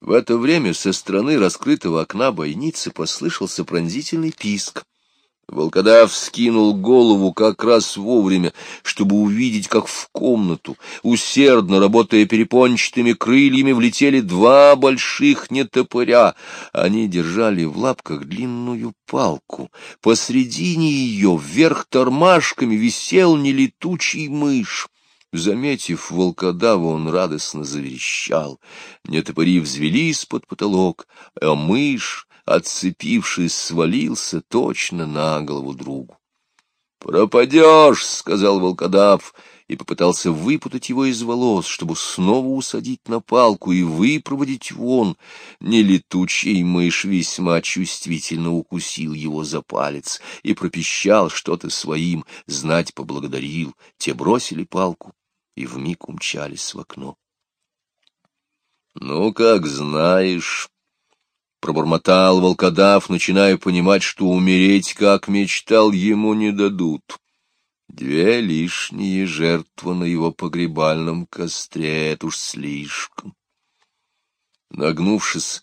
В это время со стороны раскрытого окна бойницы послышался пронзительный писк. Волкодав скинул голову как раз вовремя, чтобы увидеть, как в комнату, усердно работая перепончатыми крыльями, влетели два больших нетопыря. Они держали в лапках длинную палку. Посредине ее, вверх тормашками, висел нелетучий мышь. Заметив волкодава, он радостно заверещал. Нетопыри взвелись под потолок, а мышь, отцепившись, свалился точно на голову другу. «Пропадешь!» — сказал волкодав, и попытался выпутать его из волос, чтобы снова усадить на палку и выпроводить вон. Нелетучий мышь весьма чувствительно укусил его за палец и пропищал что-то своим, знать поблагодарил. Те бросили палку и вмиг умчались в окно. — Ну, как знаешь, — пробормотал волкодав, начиная понимать, что умереть, как мечтал, ему не дадут. Две лишние жертвы на его погребальном костре — это уж слишком. Нагнувшись,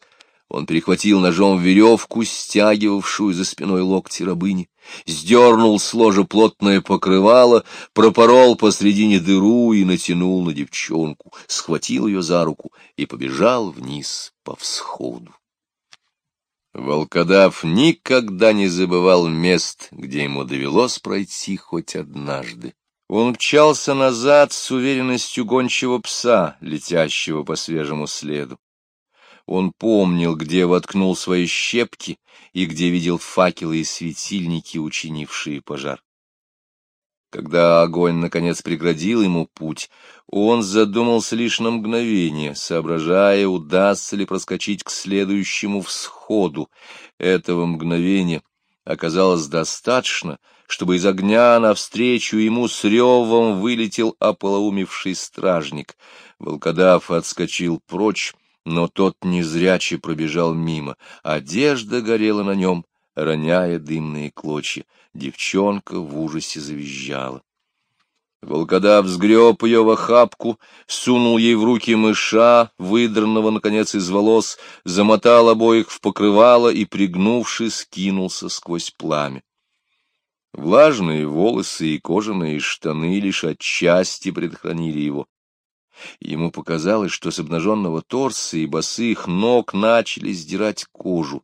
он перехватил ножом веревку, стягивавшую за спиной локти рабыни, сдернул с ложа плотное покрывало, пропорол посредине дыру и натянул на девчонку, схватил ее за руку и побежал вниз по всходу. Волкодав никогда не забывал мест, где ему довелось пройти хоть однажды. Он мчался назад с уверенностью гончего пса, летящего по свежему следу. Он помнил, где воткнул свои щепки и где видел факелы и светильники, учинившие пожар. Когда огонь, наконец, преградил ему путь, он задумался лишь на мгновение, соображая, удастся ли проскочить к следующему всходу. Этого мгновения оказалось достаточно, чтобы из огня навстречу ему с ревом вылетел ополоумевший стражник. Волкодав отскочил прочь, но тот незрячий пробежал мимо. Одежда горела на нем, роняя дымные клочья. Девчонка в ужасе завизжала. Волкодав сгреб ее в охапку, сунул ей в руки мыша, выдранного, наконец, из волос, замотал обоих в покрывало и, пригнувшись, кинулся сквозь пламя. Влажные волосы и кожаные штаны лишь отчасти предохранили его. Ему показалось, что с обнаженного торса и босых ног начали сдирать кожу.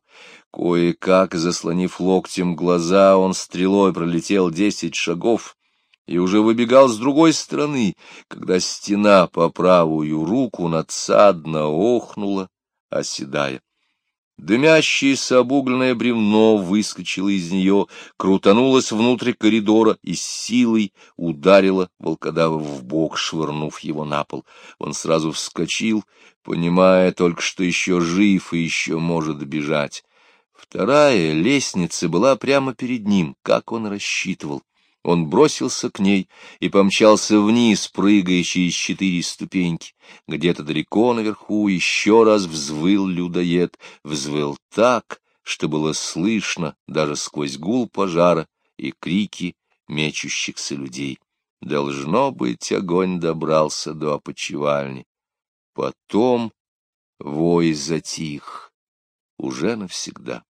Кое-как, заслонив локтем глаза, он стрелой пролетел десять шагов и уже выбегал с другой стороны, когда стена по правую руку надсадно охнула, оседая. Дымящееся обугленное бревно выскочило из нее, крутанулось внутрь коридора и с силой ударило волкодава в бок, швырнув его на пол. Он сразу вскочил, понимая только, что еще жив и еще может бежать. Вторая лестница была прямо перед ним, как он рассчитывал. Он бросился к ней и помчался вниз, прыгая через четыре ступеньки. Где-то далеко наверху еще раз взвыл людоед, взвыл так, что было слышно даже сквозь гул пожара и крики мечущихся людей. Должно быть, огонь добрался до опочивальни. Потом вой затих уже навсегда.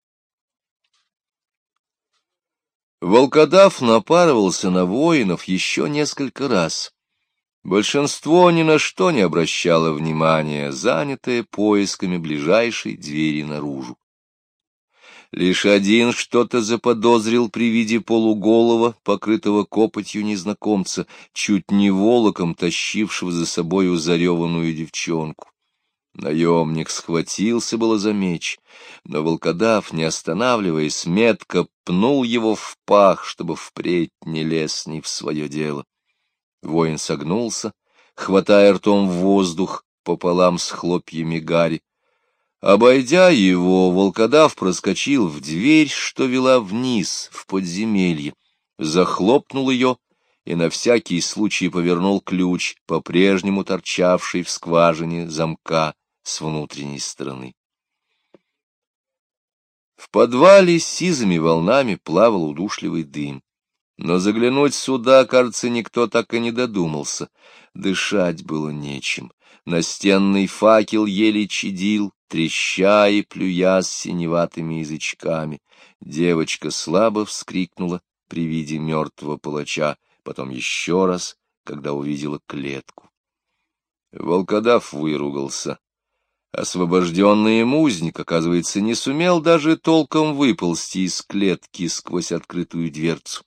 Волкодав напарывался на воинов еще несколько раз. Большинство ни на что не обращало внимания, занятое поисками ближайшей двери наружу. Лишь один что-то заподозрил при виде полуголого, покрытого копотью незнакомца, чуть не волоком тащившего за собою зареванную девчонку. Наемник схватился было за меч, но волкодав, не останавливаясь, метко пнул его в пах, чтобы впредь не лез ни в свое дело. Воин согнулся, хватая ртом воздух пополам с хлопьями гари. Обойдя его, волкодав проскочил в дверь, что вела вниз, в подземелье, захлопнул ее и на всякий случай повернул ключ, по-прежнему торчавший в скважине замка с внутренней стороны. В подвале сизыми волнами плавал удушливый дым. Но заглянуть сюда, кажется, никто так и не додумался. Дышать было нечем. Настенный факел еле чадил, треща и плюя с синеватыми язычками. Девочка слабо вскрикнула при виде мертвого палача, потом еще раз, когда увидела клетку. Волкодав выругался. Освобожденный им узник, оказывается, не сумел даже толком выползти из клетки сквозь открытую дверцу.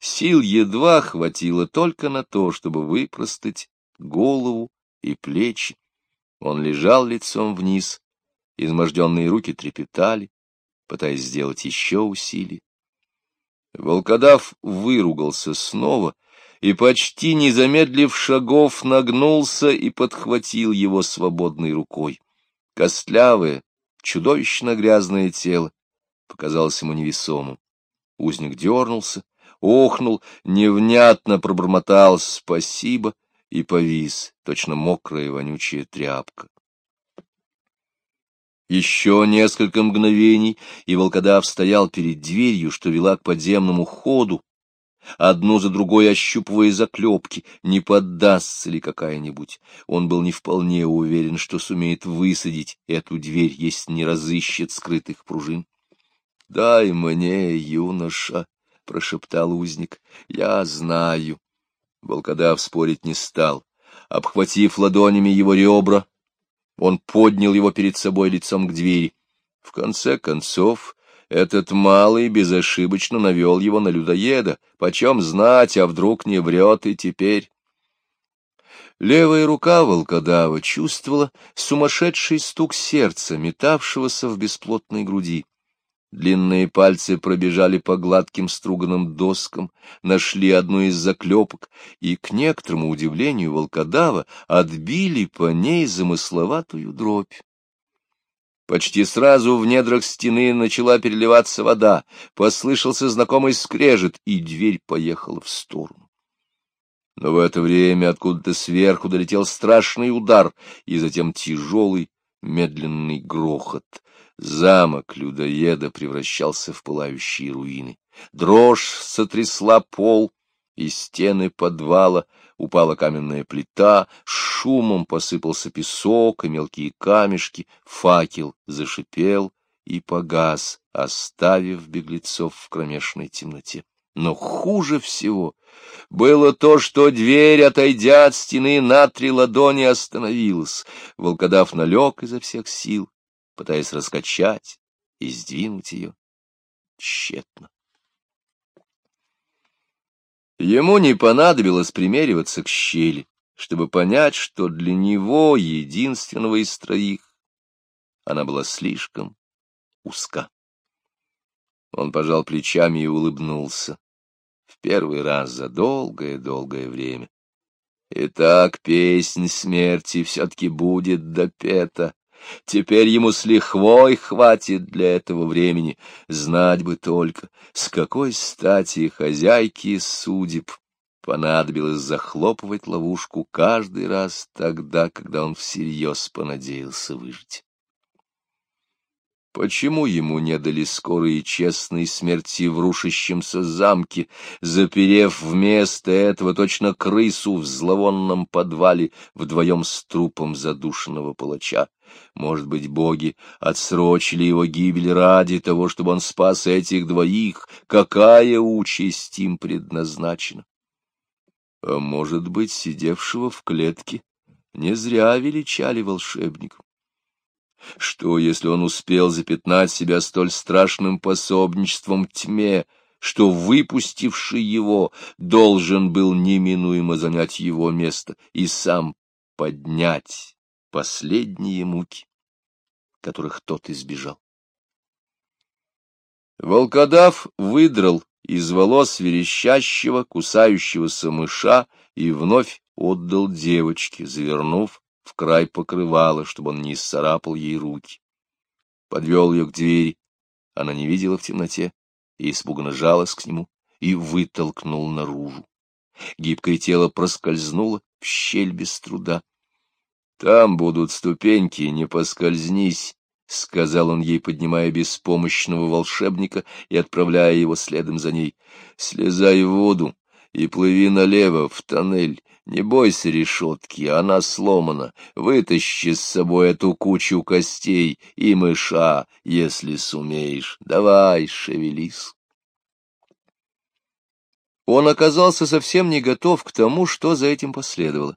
Сил едва хватило только на то, чтобы выпростать голову и плечи. Он лежал лицом вниз, изможденные руки трепетали, пытаясь сделать еще усилие. Волкодав выругался снова и, почти не замедлив шагов, нагнулся и подхватил его свободной рукой. Костлявое, чудовищно грязное тело показалось ему невесомым. Узник дернулся, охнул, невнятно пробормотал «спасибо» и повис, точно мокрая вонючая тряпка. Еще несколько мгновений, и волкодав стоял перед дверью, что вела к подземному ходу, одну за другой ощупывая заклепки, не поддастся ли какая-нибудь. Он был не вполне уверен, что сумеет высадить эту дверь, если не разыщет скрытых пружин. — Дай мне, юноша, — прошептал узник, — я знаю. Волкодав спорить не стал. Обхватив ладонями его ребра, он поднял его перед собой лицом к двери. В конце концов, этот малый безошибочно навел его на людоеда. Почем знать, а вдруг не врет и теперь? Левая рука волкодава чувствовала сумасшедший стук сердца, метавшегося в бесплотной груди. Длинные пальцы пробежали по гладким струганным доскам, нашли одну из заклепок и, к некоторому удивлению волкодава, отбили по ней замысловатую дробь. Почти сразу в недрах стены начала переливаться вода, послышался знакомый скрежет, и дверь поехала в сторону. Но в это время откуда-то сверху долетел страшный удар, и затем тяжелый, медленный грохот — Замок людоеда превращался в пылающие руины. Дрожь сотрясла пол и стены подвала, упала каменная плита, шумом посыпался песок и мелкие камешки, факел зашипел и погас, оставив беглецов в кромешной темноте. Но хуже всего было то, что дверь, отойдя от стены на три ладони, остановилась. Волкодав налег изо всех сил, пытаясь раскачать и сдвинуть ее. Тщетно. Ему не понадобилось примериваться к щели, чтобы понять, что для него, единственного из троих, она была слишком узка. Он пожал плечами и улыбнулся. В первый раз за долгое-долгое время. Итак, песнь смерти все-таки будет допета. Теперь ему с лихвой хватит для этого времени. Знать бы только, с какой стати хозяйки судеб понадобилось захлопывать ловушку каждый раз тогда, когда он всерьез понадеялся выжить. Почему ему не дали скорой и честной смерти в рушащемся замке, заперев вместо этого точно крысу в зловонном подвале вдвоем с трупом задушенного палача? Может быть, боги отсрочили его гибель ради того, чтобы он спас этих двоих? Какая участь им предназначена? А может быть, сидевшего в клетке не зря величали волшебником? Что, если он успел запятнать себя столь страшным пособничеством тьме, что выпустивший его должен был неминуемо занять его место и сам поднять последние муки, которых тот избежал? Волкодав выдрал из волос верещащего, кусающегося мыша и вновь отдал девочке, завернув в край покрывала, чтобы он не исцарапал ей руки. Подвел ее к двери, она не видела в темноте и испуганно жалась к нему и вытолкнул наружу. Гибкое тело проскользнуло в щель без труда. — Там будут ступеньки, не поскользнись, — сказал он ей, поднимая беспомощного волшебника и отправляя его следом за ней. — Слезай в воду и плыви налево, в тоннель. Не бойся решетки, она сломана. Вытащи с собой эту кучу костей и мыша, если сумеешь. Давай, шевелись. Он оказался совсем не готов к тому, что за этим последовало.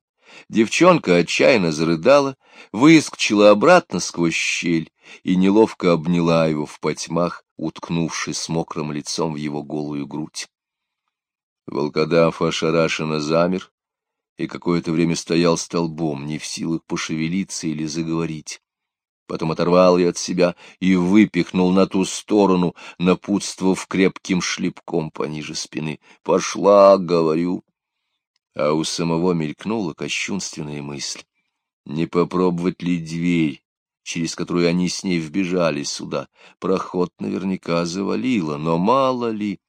Девчонка отчаянно зарыдала, выскочила обратно сквозь щель и неловко обняла его в потьмах, уткнувшись мокрым лицом в его голую грудь. Волкодав ошарашенно замер и какое-то время стоял столбом, не в силах пошевелиться или заговорить. Потом оторвал ее от себя и выпихнул на ту сторону, напутствовав крепким шлепком пониже спины. «Пошла, — говорю!» А у самого мелькнула кощунственная мысль. Не попробовать ли дверь, через которую они с ней вбежали сюда? Проход наверняка завалило, но мало ли...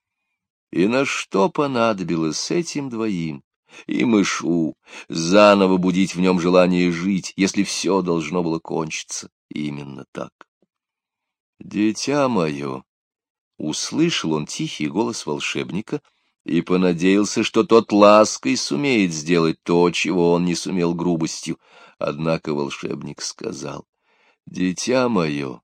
И на что понадобилось этим двоим и мышу заново будить в нем желание жить, если все должно было кончиться именно так? «Дитя мое!» — услышал он тихий голос волшебника и понадеялся, что тот лаской сумеет сделать то, чего он не сумел грубостью. Однако волшебник сказал, «Дитя мое,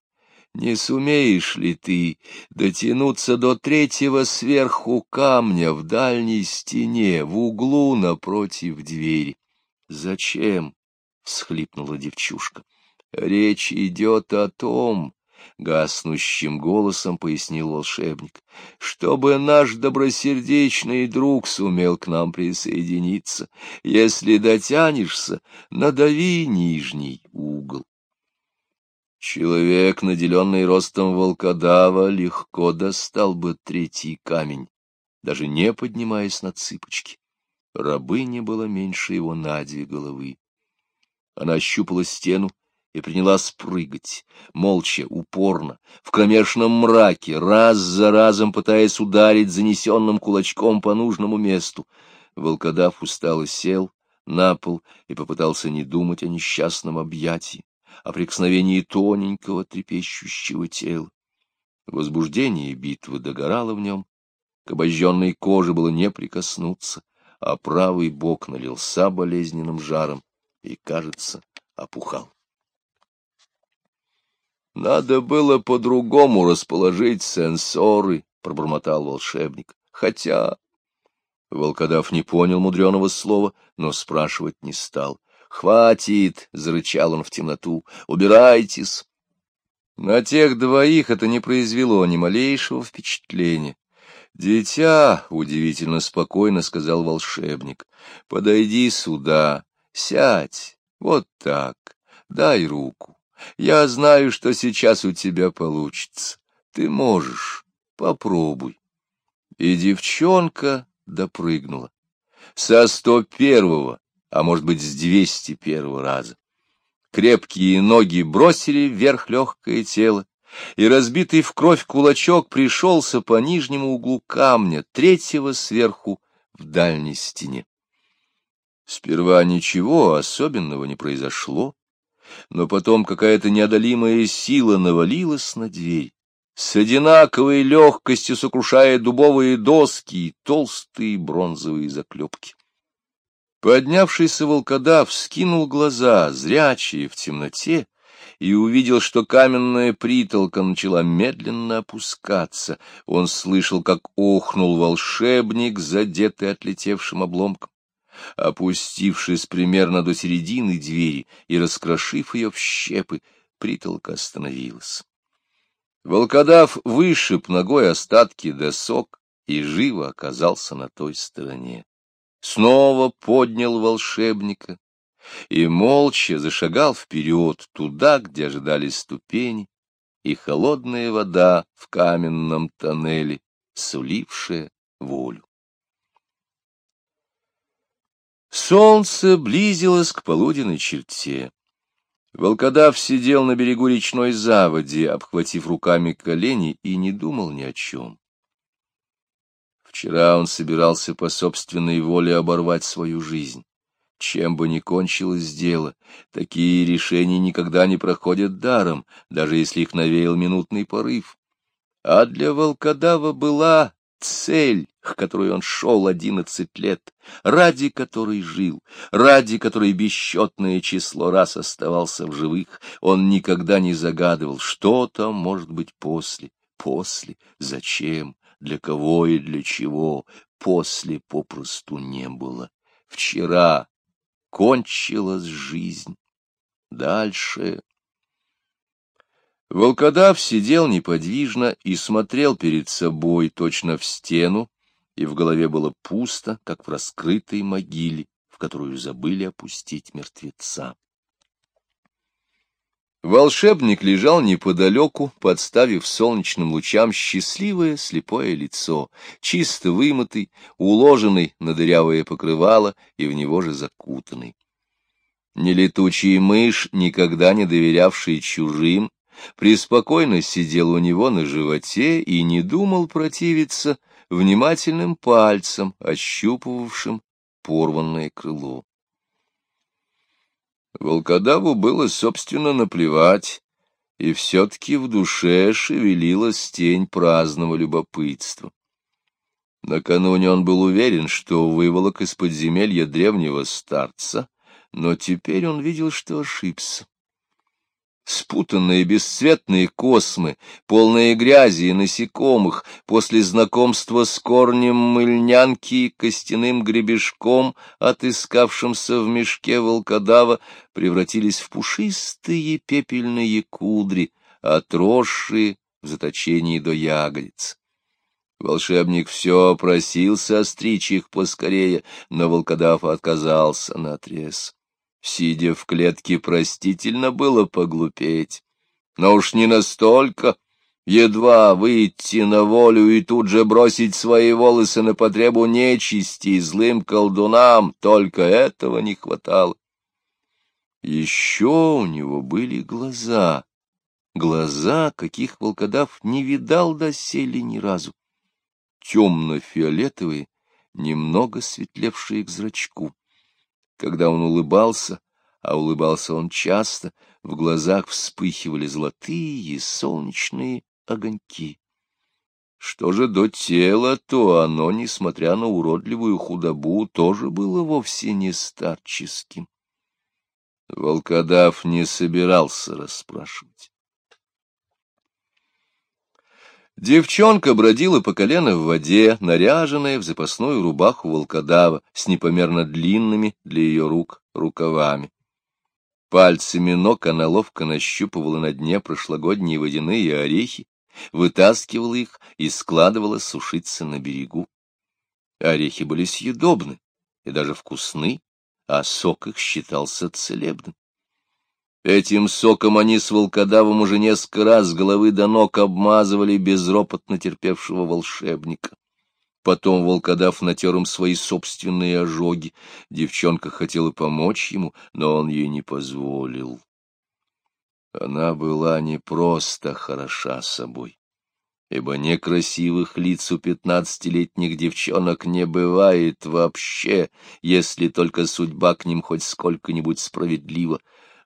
не сумеешь ли ты дотянуться до третьего сверху камня в дальней стене, в углу напротив двери? — Зачем? — всхлипнула девчушка. — Речь идет о том, — гаснущим голосом пояснил волшебник, — чтобы наш добросердечный друг сумел к нам присоединиться. Если дотянешься, надави нижний угол. Человек, наделенный ростом волкодава, легко достал бы третий камень, даже не поднимаясь на цыпочки. Рабыня была меньше его на две головы. Она ощупала стену и принялась прыгать, молча, упорно, в кромешном мраке, раз за разом пытаясь ударить занесенным кулачком по нужному месту. Волкодав устало сел на пол и попытался не думать о несчастном объятии о прикосновении тоненького трепещущего тела. Возбуждение битвы догорало в нем, к обожженной коже было не прикоснуться, а правый бок налился болезненным жаром и, кажется, опухал. «Надо было по-другому расположить сенсоры», — пробормотал волшебник. «Хотя...» Волкодав не понял мудреного слова, но спрашивать не стал. «Хватит!» — зарычал он в темноту. «Убирайтесь!» На тех двоих это не произвело ни малейшего впечатления. «Дитя!» — удивительно спокойно сказал волшебник. «Подойди сюда, сядь, вот так, дай руку. Я знаю, что сейчас у тебя получится. Ты можешь, попробуй». И девчонка допрыгнула. Со сто первого а может быть, с двести первого раза. Крепкие ноги бросили вверх легкое тело, и разбитый в кровь кулачок пришелся по нижнему углу камня, третьего сверху в дальней стене. Сперва ничего особенного не произошло, но потом какая-то неодолимая сила навалилась на дверь, с одинаковой легкостью сокрушая дубовые доски и толстые бронзовые заклепки. Поднявшийся волкодав скинул глаза, зрячие в темноте, и увидел, что каменная притолка начала медленно опускаться. Он слышал, как охнул волшебник, задетый отлетевшим обломком. Опустившись примерно до середины двери и раскрошив ее в щепы, притолка остановилась. Волкодав вышиб ногой остатки досок и живо оказался на той стороне снова поднял волшебника и молча зашагал вперед туда, где ожидались ступени и холодная вода в каменном тоннеле, сулившая волю. Солнце близилось к полуденной черте. Волкодав сидел на берегу речной заводи, обхватив руками колени, и не думал ни о чем. Вчера он собирался по собственной воле оборвать свою жизнь. Чем бы ни кончилось дело, такие решения никогда не проходят даром, даже если их навеял минутный порыв. А для волкодава была цель, к которой он шел одиннадцать лет, ради которой жил, ради которой бесчетное число раз оставался в живых, он никогда не загадывал, что там может быть после, после, зачем, для кого и для чего, после попросту не было. Вчера кончилась жизнь, дальше Волкодав сидел неподвижно и смотрел перед собой точно в стену, и в голове было пусто, как в раскрытой могиле, в которую забыли опустить мертвеца. Волшебник лежал неподалеку, подставив солнечным лучам счастливое слепое лицо, чисто вымытый, уложенный на дырявое покрывало и в него же закутанный. Нелетучий мышь, никогда не доверявший чужим, преспокойно сидел у него на животе и не думал противиться внимательным пальцем, ощупывавшим порванное крыло. Волкодаву было, собственно, наплевать, и все-таки в душе шевелилась тень праздного любопытства. Накануне он был уверен, что выволок из подземелья древнего старца, но теперь он видел, что ошибся. Спутанные бесцветные космы, полные грязи и насекомых, после знакомства с корнем мыльнянки и костяным гребешком, отыскавшимся в мешке волкодава, превратились в пушистые пепельные кудри, отросшие в заточении до ягодиц. Волшебник все просился остричь их поскорее, но волкодав отказался наотрез. Сидя в клетке, простительно было поглупеть. Но уж не настолько. Едва выйти на волю и тут же бросить свои волосы на потребу нечисти и злым колдунам, только этого не хватало. Еще у него были глаза, глаза, каких волкодав не видал доселе ни разу. Темно-фиолетовые, немного светлевшие к зрачку. Когда он улыбался, а улыбался он часто, в глазах вспыхивали золотые солнечные огоньки. Что же до тела, то оно, несмотря на уродливую худобу, тоже было вовсе не старческим. Волкодав не собирался расспрашивать. Девчонка бродила по колено в воде, наряженная в запасную рубаху волкодава с непомерно длинными для ее рук рукавами. Пальцами ног она ловко нащупывала на дне прошлогодние водяные орехи, вытаскивала их и складывала сушиться на берегу. Орехи были съедобны и даже вкусны, а сок их считался целебным. Этим соком они с волкодавом уже несколько раз с головы до ног обмазывали безропотно терпевшего волшебника. Потом волкодав натер им свои собственные ожоги. Девчонка хотела помочь ему, но он ей не позволил. Она была не просто хороша собой, ибо некрасивых лиц у пятнадцатилетних девчонок не бывает вообще, если только судьба к ним хоть сколько-нибудь справедлива.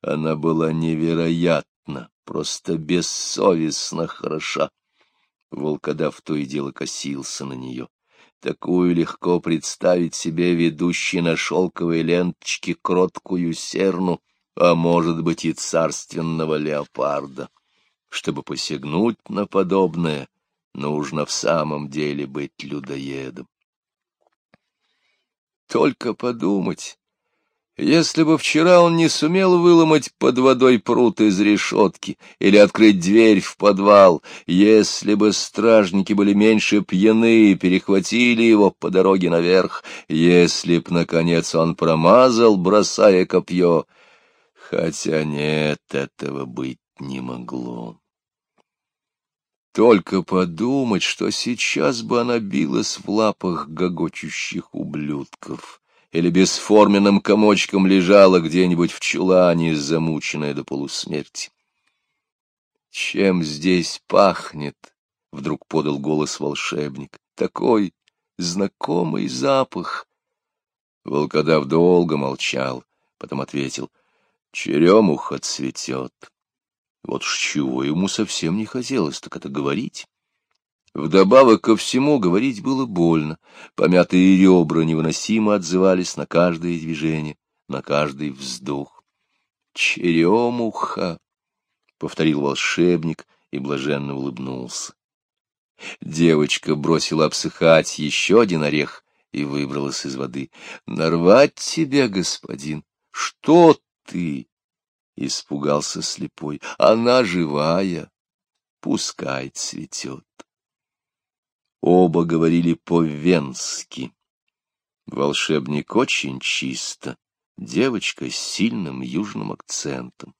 Она была невероятно, просто бессовестно хороша. Волкодав то и дело косился на нее. Такую легко представить себе ведущей на шелковой ленточке кроткую серну, а может быть и царственного леопарда. Чтобы посягнуть на подобное, нужно в самом деле быть людоедом. Только подумать, если бы вчера он не сумел выломать под водой пруд из решетки или открыть дверь в подвал, если бы стражники были меньше пьяны и перехватили его по дороге наверх, если б, наконец, он промазал, бросая копье, хотя нет, этого быть не могло. Только подумать, что сейчас бы она билась в лапах гогочущих ублюдков или бесформенным комочком лежала где-нибудь в чулане, замученная до полусмерти. «Чем здесь пахнет?» — вдруг подал голос волшебник. «Такой знакомый запах!» Волкодав долго молчал, потом ответил. «Черемуха цветет». Вот ж чего ему совсем не хотелось, так это говорить. Вдобавок ко всему говорить было больно, помятые ребра невыносимо отзывались на каждое движение, на каждый вздох. «Черемуха!» — повторил волшебник и блаженно улыбнулся. Девочка бросила обсыхать еще один орех и выбралась из воды. — Нарвать тебя, господин! Что ты? — испугался слепой. — Она живая, пускай цветет. Оба говорили по-венски. Волшебник очень чисто, девочка с сильным южным акцентом.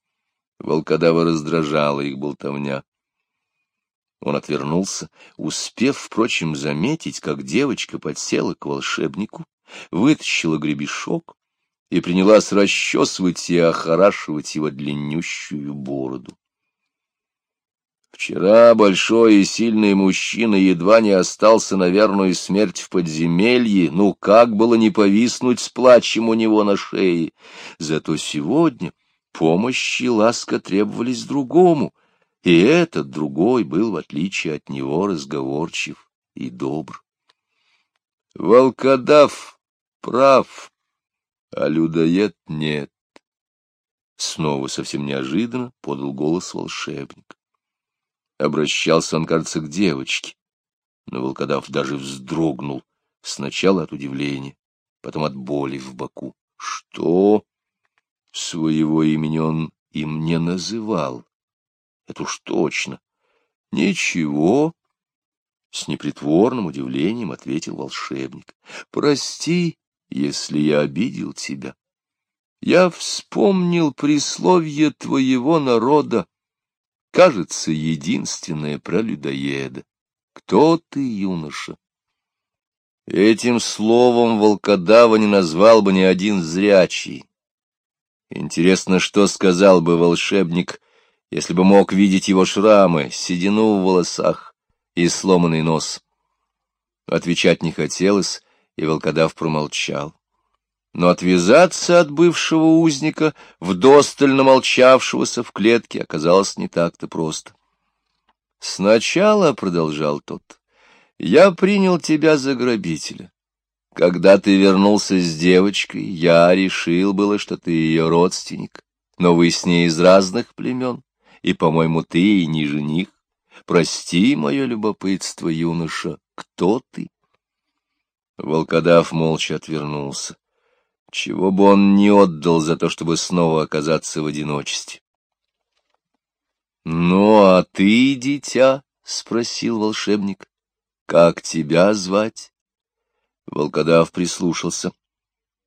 Волкодава раздражала их болтовня. Он отвернулся, успев, впрочем, заметить, как девочка подсела к волшебнику, вытащила гребешок и принялась расчесывать и охорашивать его длиннющую бороду. Вчера большой и сильный мужчина едва не остался на верную смерть в подземелье, ну как было не повиснуть с плачем у него на шее. Зато сегодня помощь и ласка требовались другому — и этот другой был, в отличие от него, разговорчив и добр. Волкодав прав, а людоед нет. Снова совсем неожиданно подал голос волшебник. Обращался он, кажется, к девочке, но волкодав даже вздрогнул, сначала от удивления, потом от боли в боку. Что? Своего имени он им не называл. Это уж точно. Ничего. С непритворным удивлением ответил волшебник. Прости, если я обидел тебя. Я вспомнил присловие твоего народа, кажется, единственное про людоеда. Кто ты, юноша? Этим словом волкодава не назвал бы ни один зрячий. Интересно, что сказал бы волшебник если бы мог видеть его шрамы, седину в волосах и сломанный нос. Отвечать не хотелось, и волкодав промолчал. Но отвязаться от бывшего узника, вдостально молчавшегося в клетке, оказалось не так-то просто. «Сначала, — продолжал тот, — я принял тебя за грабителя. Когда ты вернулся с девочкой, я решил было, что ты ее родственник, но вы с ней из разных племен и, по-моему, ты и не жених. Прости мое любопытство, юноша, кто ты? Волкодав молча отвернулся. Чего бы он не отдал за то, чтобы снова оказаться в одиночестве. — Ну, а ты, дитя? — спросил волшебник. — Как тебя звать? Волкодав прислушался.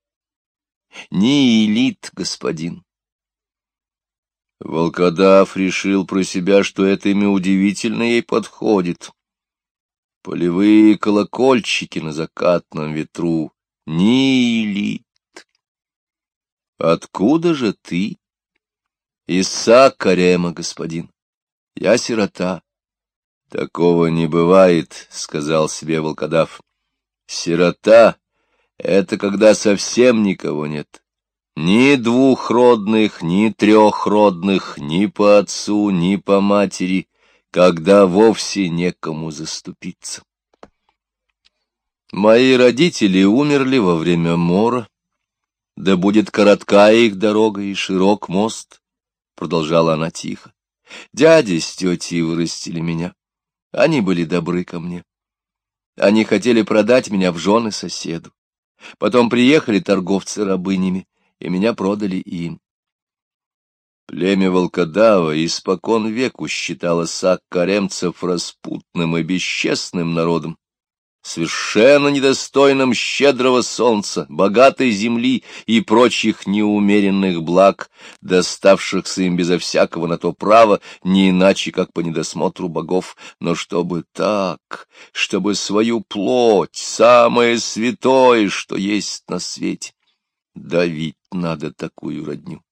— Не элит, господин. Волкодав решил про себя, что это имя удивительно ей подходит. Полевые колокольчики на закатном ветру. Нилит. Откуда же ты? Иса Карема, господин. Я сирота. Такого не бывает, — сказал себе волкодав. Сирота — это когда совсем никого нет. Ни двухродных, ни трехродных, ни по отцу, ни по матери, когда вовсе некому заступиться. Мои родители умерли во время мора, да будет коротка их дорога и широк мост, — продолжала она тихо. Дяди с тетей вырастили меня, они были добры ко мне. Они хотели продать меня в жены соседу. Потом приехали торговцы рабынями, и меня продали им. Племя волкодава испокон веку считало саккаремцев распутным и бесчестным народом, совершенно недостойным щедрого солнца, богатой земли и прочих неумеренных благ, доставшихся им безо всякого на то права, не иначе, как по недосмотру богов, но чтобы так, чтобы свою плоть, самое святое, что есть на свете, давить надо такую родню.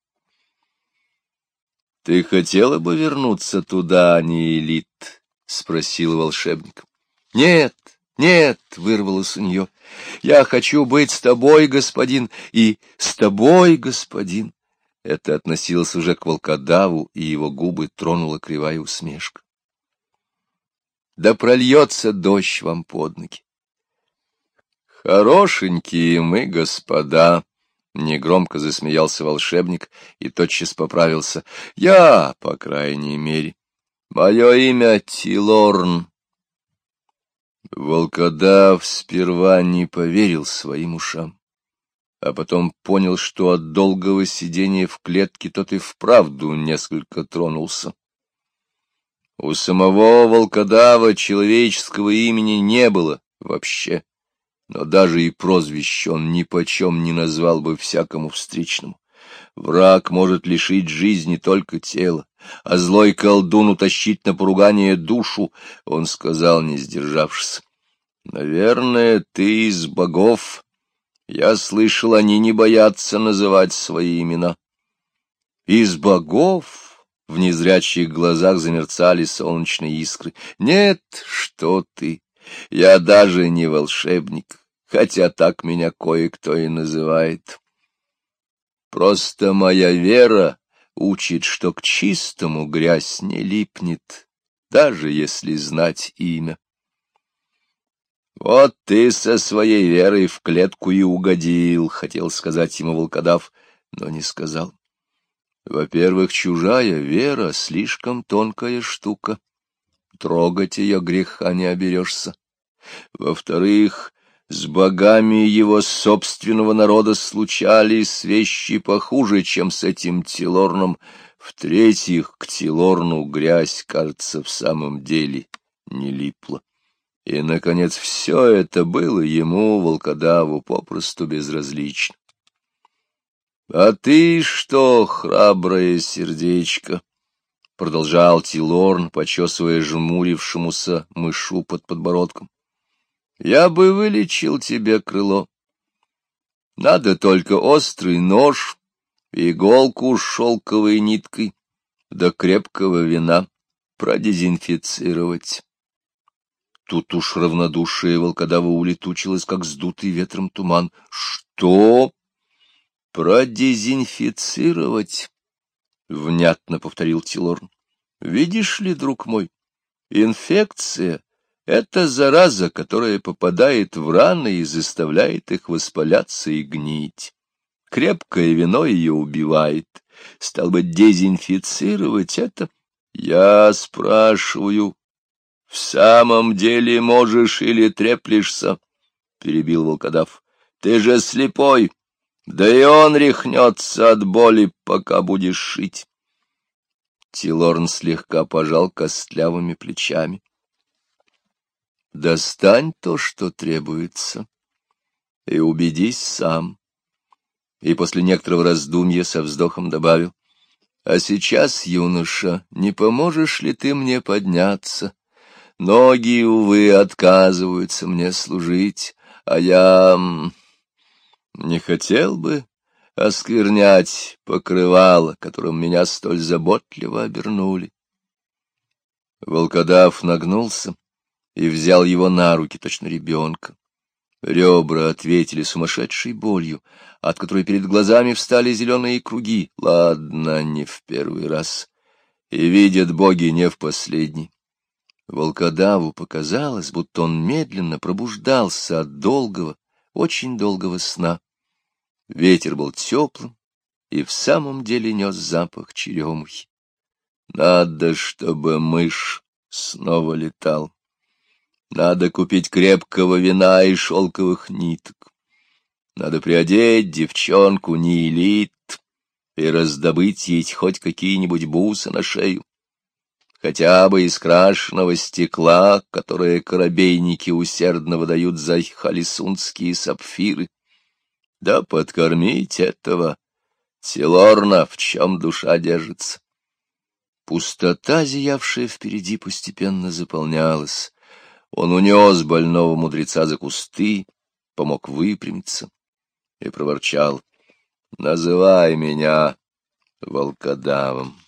— Ты хотела бы вернуться туда, не элит? — спросил волшебник. — Нет, нет, — вырвалось у нее. — Я хочу быть с тобой, господин, и с тобой, господин. Это относилось уже к волкодаву, и его губы тронула кривая усмешка. да прольется дождь вам под ноги. Хорошенькие мы, господа, — негромко засмеялся волшебник и тотчас поправился. — Я, по крайней мере. Мое имя Тилорн. Волкодав сперва не поверил своим ушам, а потом понял, что от долгого сидения в клетке тот и вправду несколько тронулся. У самого волкодава человеческого имени не было вообще, но даже и прозвище он нипочем не назвал бы всякому встречному. Враг может лишить жизни только тело, а злой колдун утащить на поругание душу, он сказал, не сдержавшись. Наверное, ты из богов. Я слышал, они не боятся называть свои имена. Из богов? В незрячих глазах замерцали солнечные искры. Нет, что ты, я даже не волшебник, хотя так меня кое-кто и называет. Просто моя вера учит, что к чистому грязь не липнет, даже если знать имя. Вот ты со своей верой в клетку и угодил, — хотел сказать ему волкодав, но не сказал. Во-первых, чужая вера — слишком тонкая штука. Трогать ее греха не оберешься. Во-вторых, с богами его собственного народа случались вещи похуже, чем с этим Тилорном. В-третьих, к Тилорну грязь, кажется, в самом деле не липла. И, наконец, все это было ему, волкодаву, попросту безразлично. — А ты что, храброе сердечко? — продолжал Тилорн, почесывая жмурившемуся мышу под подбородком. — Я бы вылечил тебе крыло. Надо только острый нож, иголку с шелковой ниткой, да крепкого вина продезинфицировать. Тут уж равнодушие волкодава улетучилось, как сдутый ветром туман. — Что? Продезинфицировать, — внятно повторил Тилорн. — Видишь ли, друг мой, инфекция — это зараза, которая попадает в раны и заставляет их воспаляться и гнить. Крепкое вино ее убивает. Стал бы дезинфицировать это. Я спрашиваю, в самом деле можешь или треплешься? — перебил волкодав. — Ты же слепой. Да и он рехнется от боли, пока будешь шить. Тилорн слегка пожал костлявыми плечами. Достань то, что требуется, и убедись сам. И после некоторого раздумья со вздохом добавил, А сейчас, юноша, не поможешь ли ты мне подняться? Ноги, увы, отказываются мне служить, а я... Не хотел бы осквернять покрывало, которым меня столь заботливо обернули. Волкодав нагнулся и взял его на руки, точно ребенка. Ребра ответили сумасшедшей болью, от которой перед глазами встали зеленые круги. Ладно, не в первый раз. И видят боги не в последний. Волкодаву показалось, будто он медленно пробуждался от долгого, очень долгого сна. Ветер был теплым и в самом деле нес запах черемухи. Надо, чтобы мышь снова летал. Надо купить крепкого вина и шелковых ниток. Надо приодеть девчонку Нилит и раздобыть ей хоть какие-нибудь бусы на шею. Хотя бы из крашеного стекла, которое корабейники усердно выдают за халисунские сапфиры да подкормить этого Тилорна, в чем душа держится. Пустота, зиявшая впереди, постепенно заполнялась. Он унес больного мудреца за кусты, помог выпрямиться и проворчал. — Называй меня волкодавом.